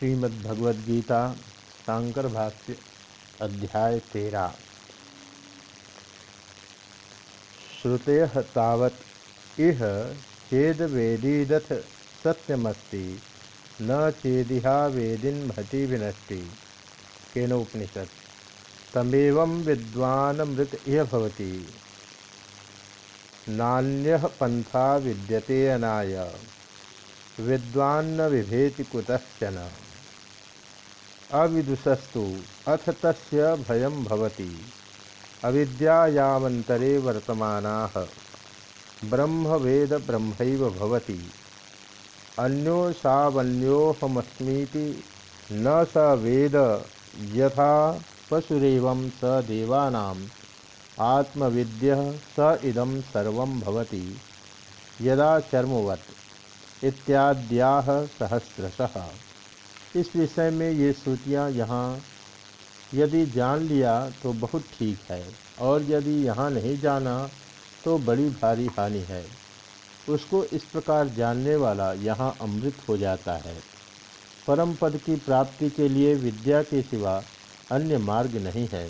श्रीमद्भगवद्गीता शांकर भाष्य अध्याय तेरा। श्रुतय तावत्, इह चेद सत्यमस्ति, न चेदिहा वेदिन महति विनष्टि। केनोपनिषद तमेव विद्वानमृत इह नान्यः पंथा विद्यते अनाय विद्वान्न विभेति कुतश्चन। अविदुषस्तु अथ तस्य भयं भवति। अविद्यायामन्तरे वर्तमानाः। ब्रह्मवेद ब्रह्मैव भवति। अन्यो सावन्योहमस्मीति न स वेद यथा पशुरेवं स देवानाम् आत्मविद्यः स इदं सर्वं भवति। यदा चर्मवत्। इत्याद्याह सहस्रशः। इस विषय में ये श्रुतियाँ यहाँ, यदि जान लिया तो बहुत ठीक है, और यदि यहाँ नहीं जाना तो बड़ी भारी हानि है। उसको इस प्रकार जानने वाला यहाँ अमृत हो जाता है। परम पद की प्राप्ति के लिए विद्या के सिवा अन्य मार्ग नहीं है।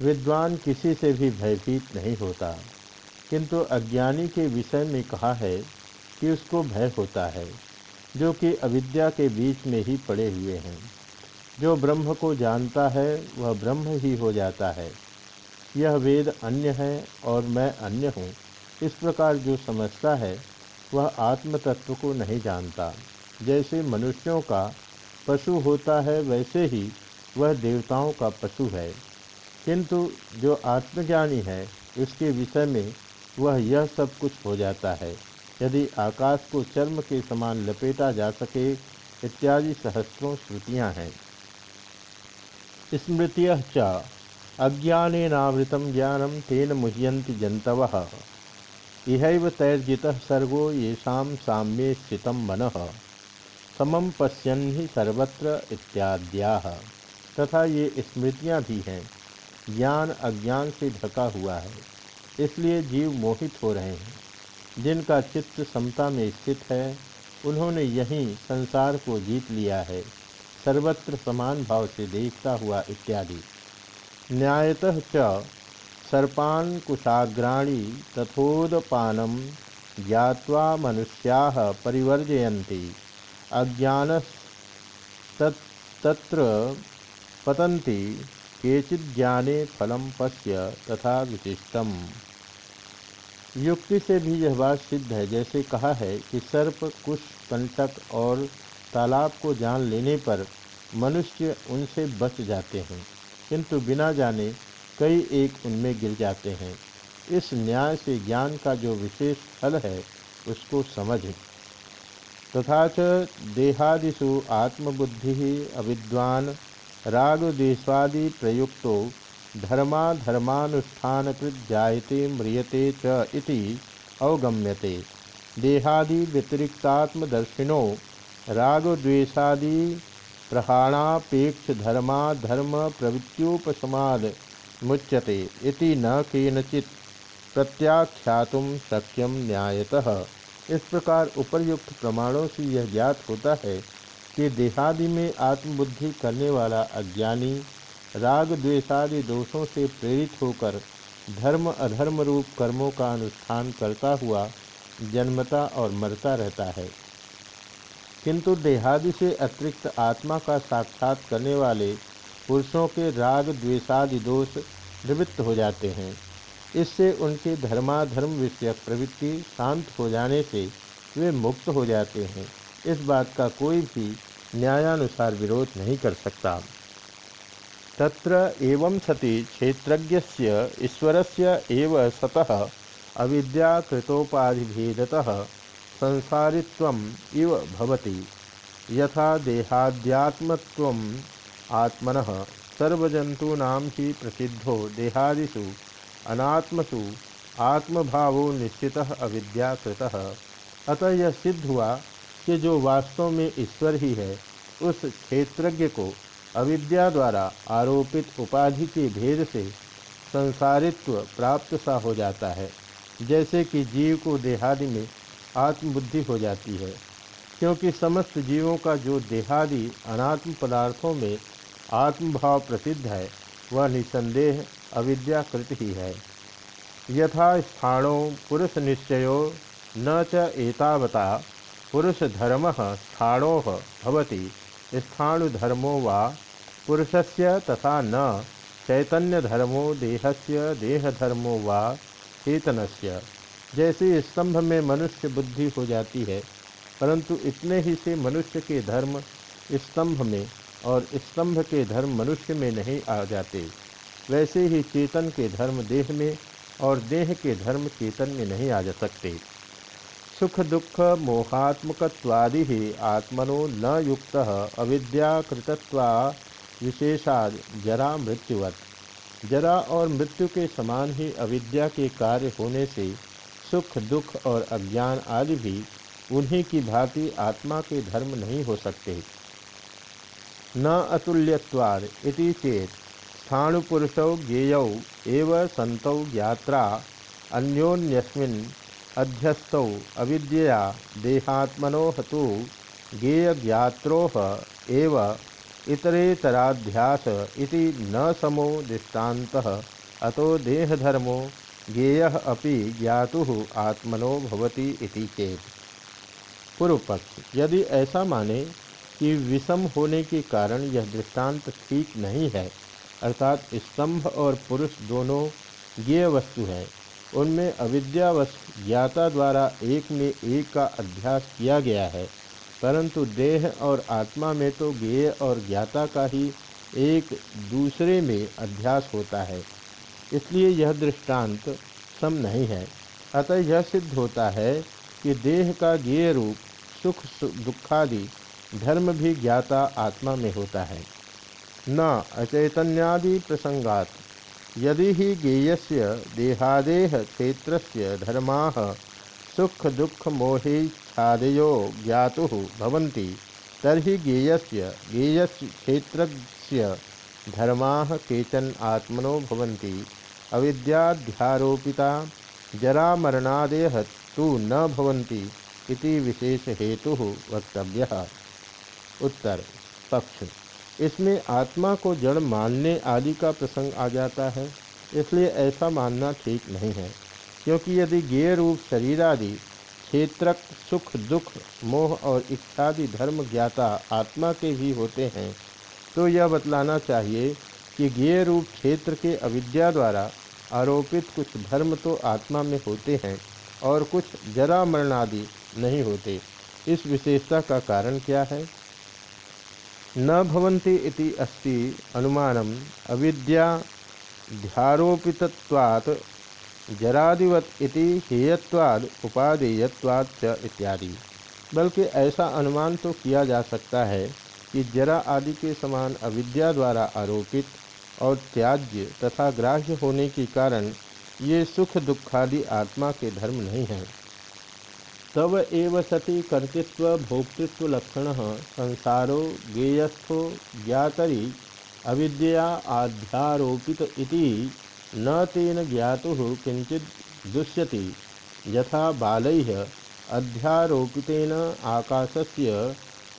विद्वान किसी से भी भयभीत नहीं होता, किंतु अज्ञानी के विषय में कहा है कि उसको भय होता है। जो कि अविद्या के बीच में ही पड़े हुए हैं। जो ब्रह्म को जानता है, वह ब्रह्म ही हो जाता है। यह वेद अन्य है और मैं अन्य हूँ। इस प्रकार जो समझता है, वह आत्म तत्व को नहीं जानता। जैसे मनुष्यों का पशु होता है, वैसे ही वह देवताओं का पशु है। किंतु जो आत्मज्ञानी है, उसके विषय में वह यह सब कुछ हो जाता है। यदि आकाश को चर्म के समान लपेटा जा सके, इत्यादि सहस्रों श्रुतियाँ हैं। स्मृतिय च अज्ञानेनावृत ज्ञानम तेन मुह्यंति जंतव इहैव तैर्जित सर्गो येषा साम्ये स्थित मन। समम सर्वत्र इत्याद्या। तथा ये स्मृतियाँ भी हैं, ज्ञान अज्ञान से ढका हुआ है। इसलिए जीव मोहित हो रहे हैं। जिनका चित्त समता में स्थित है, उन्होंने यहीं संसार को जीत लिया है। सर्वत्र समान भाव से देखता हुआ इत्यादि। न्यायतः च सर्पान कुशाग्राणी तथोदपानम ज्ञावा मनुष्या परिवर्जयन्ति। अज्ञान तत्र पतन्ति, केचिज्ञाने फलम पश्य तथा विशिष्टम। युक्ति से भी यह बात सिद्ध है, जैसे कहा है कि सर्प, कुश, कंटक और तालाब को जान लेने पर मनुष्य उनसे बच जाते हैं, किंतु बिना जाने कई एक उनमें गिर जाते हैं। इस न्याय से ज्ञान का जो विशेष फल है, उसको समझ। तथा च देहादिषु आत्मबुद्धि अविद्वान राग देशादि प्रयुक्तो धर्माधर्मानुष्ठानकृत जायते म्रियते च इति अवगम्यते। देहादि व्यतिरिक्तात्मदर्शिनो, रागद्वेषादि प्रहाणापेक्ष धर्मा धर्म प्रवृत्त्योपशमाद मुच्यते इति न केनचित प्रत्याख्यातुम शक्यम न्यायतः। इस प्रकार उपर्युक्त प्रमाणों से यह ज्ञात होता है कि देहादि में आत्मबुद्धि करने वाला अज्ञानी राग द्वेषादि दोषों से प्रेरित होकर धर्म अधर्म रूप कर्मों का अनुष्ठान करता हुआ जन्मता और मरता रहता है। किंतु देहादि से अतिरिक्त आत्मा का साक्षात करने वाले पुरुषों के राग द्वेषादि दोष निवृत्त हो जाते हैं। इससे उनके धर्माधर्म विषयक प्रवृत्ति शांत हो जाने से वे मुक्त हो जाते हैं। इस बात का कोई भी न्यायानुसार विरोध नहीं कर सकता। तत्र एवं सति क्षेत्रज्ञस्य ईश्वरस्य एव सतः, अविद्याकृतोपाधिभेदतः संसारित्वम् इव भवति। यथा देहाद्यात्मत्वम् आत्मनः, सर्वजन्तूनां हि प्रसिद्धो देहादिषु, अनात्मसु आत्मभावो निश्चितः अविद्याकृतः। अतः यह सिद्ध हुआ कि जो वास्तव में ईश्वर ही है, उस क्षेत्रज्ञ को अविद्या द्वारा आरोपित उपाधि के भेद से संसारित्व प्राप्त सा हो जाता है, जैसे कि जीव को देहादि में आत्मबुद्धि हो जाती है। क्योंकि समस्त जीवों का जो देहादि अनात्म पदार्थों में आत्मभाव प्रसिद्ध है, वह निसंदेह अविद्याकृत ही है। यथा स्थाणो पुरुष निश्चयो न च एतावता पुरुष धर्म स्थाणो भवति स्थाणुधर्मो वा पुरुषस्य तथा न चैतन्य चैतन्यधर्मो देहस्य, देहधर्मो वा चेतनस्य। जैसे स्तंभ में मनुष्य बुद्धि हो जाती है, परंतु इतने ही से मनुष्य के धर्म स्तंभ में और स्तंभ के धर्म मनुष्य में नहीं आ जाते। वैसे ही चेतन के धर्म देह में और देह के धर्म चेतन में नहीं आ जा सकते। सुख दुख मोहात्मकवादि ही आत्मनो न युक्त अविद्याकृतत्वा विशेषाद जरा मृत्युवत। जरा और मृत्यु के समान ही अविद्या के कार्य होने से सुख, दुख और अज्ञान आदि भी उन्हीं की भांति आत्मा के धर्म नहीं हो सकते। न अतुल्यवाद इति चेत स्थाणुपुरुषौ ज्ञेयौ एव सन्तौ ज्ञात्रा अन्योन्यस्मिन् अध्यस्थौ अविद्यया देहात्मनो हतु ज्ञेयज्ञात्रोः एव इतरेतराध्यास इति न समो दृष्टान्तः। अतो देहधर्मो ज्ञेय अपि ज्ञातु आत्मनो भवति इति चेत। पूर्व पक्ष यदि ऐसा माने कि विषम होने के कारण यह दृष्टांत ठीक नहीं है, अर्थात स्तंभ और पुरुष दोनों ज्ञेय वस्तु हैं, उनमें अविद्यावश ज्ञाता द्वारा एक में एक का अध्यास किया गया है परंतु देह और आत्मा में तो ज्ञेय और ज्ञाता का ही एक दूसरे में अध्यास होता है। इसलिए यह दृष्टांत सम नहीं है। अतः यह सिद्ध होता है कि देह का ज्ञेय रूप सुख दुखादि, धर्म भी ज्ञाता आत्मा में होता है। न अचैतन्यादि प्रसंगात, यदि ही ज्ञेयस्य देहादेह क्षेत्र से धर्मा सुख, दुख मोहेच्छादयो ज्ञातु भवन्ति। तर्हि ज्ञेयस्य ज्ञेयस्य क्षेत्रस्य धर्मा केचन आत्मनो भवन्ति। अविद्याध्यारोपिता जरामरणादेह तु न भवन्ति इति विशेष हेतु वक्तव्य। उत्तर, पक्ष। इसमें आत्मा को जड़ मानने आदि का प्रसंग आ जाता है, इसलिए ऐसा मानना ठीक नहीं है, क्योंकि यदि गेय रूप शरीर आदि क्षेत्रक सुख, दुख, मोह और इच्छादि धर्म ज्ञाता आत्मा के भी होते हैं। तो यह बतलाना चाहिए कि गेय रूप क्षेत्र के अविद्या द्वारा आरोपित कुछ धर्म तो आत्मा में होते हैं और कुछ जरा मरणादि नहीं होते। इस विशेषता का कारण क्या है? न भवन्ति इति अस्ति अनुमानम अविद्या अविद्याध्यारोपितत्वात् जरादिवत इति हेयत्वाद, उपादेयत्वाद च इत्यादि। बल्कि ऐसा अनुमान तो किया जा सकता है कि जरा आदि के समान अविद्या द्वारा आरोपित और त्याज्य तथा ग्राह्य होने के कारण ये सुख दुखादि आत्मा के धर्म नहीं हैं। तव एव सति कर्तृत्व भोक्तृत्व लक्षण संसारो ज्ञेयस्थो ज्ञातरी अविद्या आध्यारोपित इति न तेन ज्ञातु किंचित दुष्यति। यथा बालैः अध्यारोपितेन आकाशस्य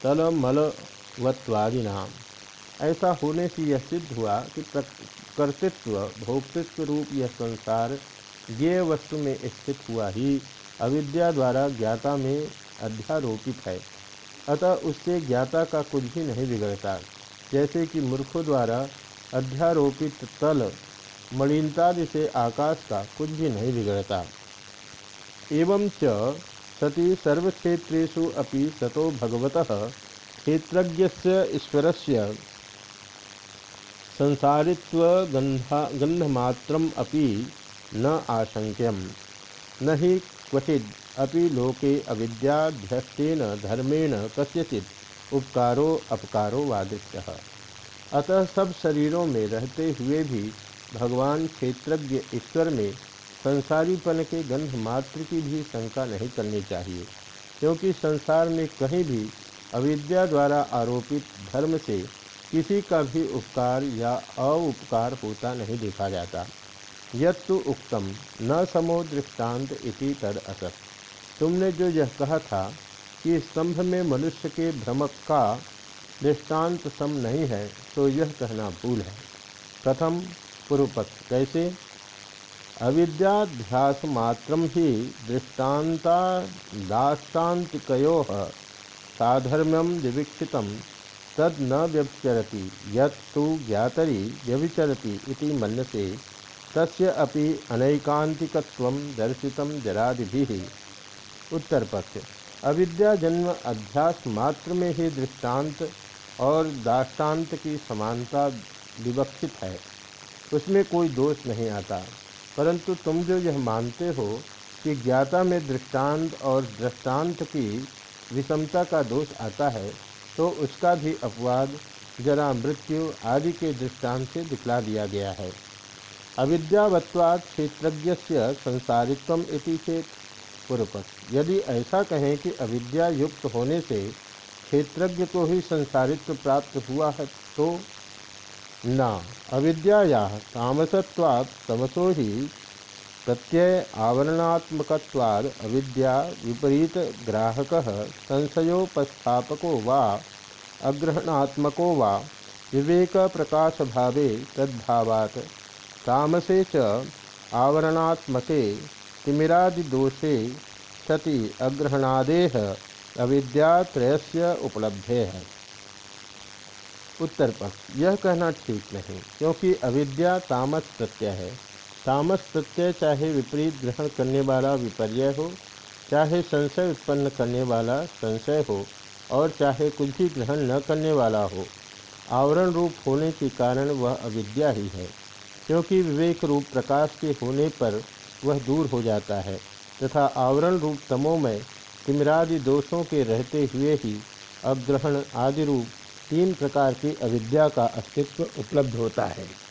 तलमलवत्वादिना। ऐसा होने से यह सिद्ध हुआ कि कर्तृत्व भोक्तृत्व रूप यह संसार ज्ञेय वस्तु में स्थित हुआ ही अविद्या द्वारा ज्ञाता में अध्यारोपित है। अतः उससे ज्ञाता का कुछ भी नहीं बिगड़ता। जैसे कि मूर्खों द्वारा अध्यारोपित तल मणिनतादि से आकाश का कुछ भी नहीं बिगड़ता। एवं च सती सर्वक्षेत्रेषु अपि सतो भगवत क्षेत्रज्ञस्य ईश्वरस्य संसारित्व गंधा गंधमात्रम अपि न आशंक्यम न ही क्वचिद अपि लोके अविद्याध्यस्तेन धर्मेण कस्यचित उपकारो अपकारो वादित अतः सब शरीरों में रहते हुए भी भगवान क्षेत्रज्ञ ईश्वर में संसारीपन के गंध मात्र की भी शंका नहीं करनी चाहिए, क्योंकि संसार में कहीं भी अविद्या द्वारा आरोपित धर्म से किसी का भी उपकार या अउपकार होता नहीं देखा जाता। यत्तु उक्तम, न समो दृष्टांत इति तद असत। तुमने जो यह कहा था कि स्तंभ में मनुष्य के भ्रमक का दृष्टांत सम नहीं है तो यह कहना भूल है। प्रथम पूर्वपक्ष कैसे? अविद्याध्यास मात्र ही दृष्टान्ता दाष्टान्तिको साधर्म्यम विवीक्षित, तद न व्यभिचरति यत्तु ज्ञातरी व्यभिचरति इति मन्यसे तस्य अपि अनैकांतिकत्वं दर्शितं जरादिभिः। उत्तर पक्ष अविद्या जन्म अध्यास मात्र में ही दृष्टांत और दाष्टान्त की समानता विवक्षित है। उसमें कोई दोष नहीं आता। परंतु तुम जो यह मानते हो कि ज्ञाता में दृष्टांत और दृष्टांत की विषमता का दोष आता है तो उसका भी अपवाद, जरा मृत्यु आदि के दृष्टांत से दिखला दिया गया है। अविद्यावत्वाद क्षेत्रज्ञ से संसारित्व इति चेत पूर्वपक्ष यदि ऐसा कहें कि अविद्या युक्त होने से क्षेत्रज्ञ को ही संसारित्व प्राप्त हुआ है तो न अविद्या तामसत्वात् तमसो ही प्रत्यय आवरणात्मकवाद अविद्या विपरीत ग्राहक संशयोपस्थापको वा अग्रहणात्मको वा विवेक प्रकाश भावे तद्भावात्। तामसे च आवरणात्मके तिमिरादिदोषे सति अग्रहणादेह अविद्यात्रयस्य उपलब्धे। है उत्तर पक्ष। यह कहना ठीक नहीं, क्योंकि अविद्या तामस प्रत्यय है। तामस प्रत्यय चाहे विपरीत ग्रहण करने वाला विपर्य हो, चाहे संशय उत्पन्न करने वाला संशय हो, और चाहे कुछ भी ग्रहण न करने वाला हो, आवरण रूप होने के कारण वह अविद्या ही है, क्योंकि विवेक रूप प्रकाश के होने पर वह दूर हो जाता है, तथा आवरण रूप तमो में तिमरादि दोषों के रहते हुए ही अग्रहण आदि रूप तीन प्रकार की अविद्या का अस्तित्व उपलब्ध होता है।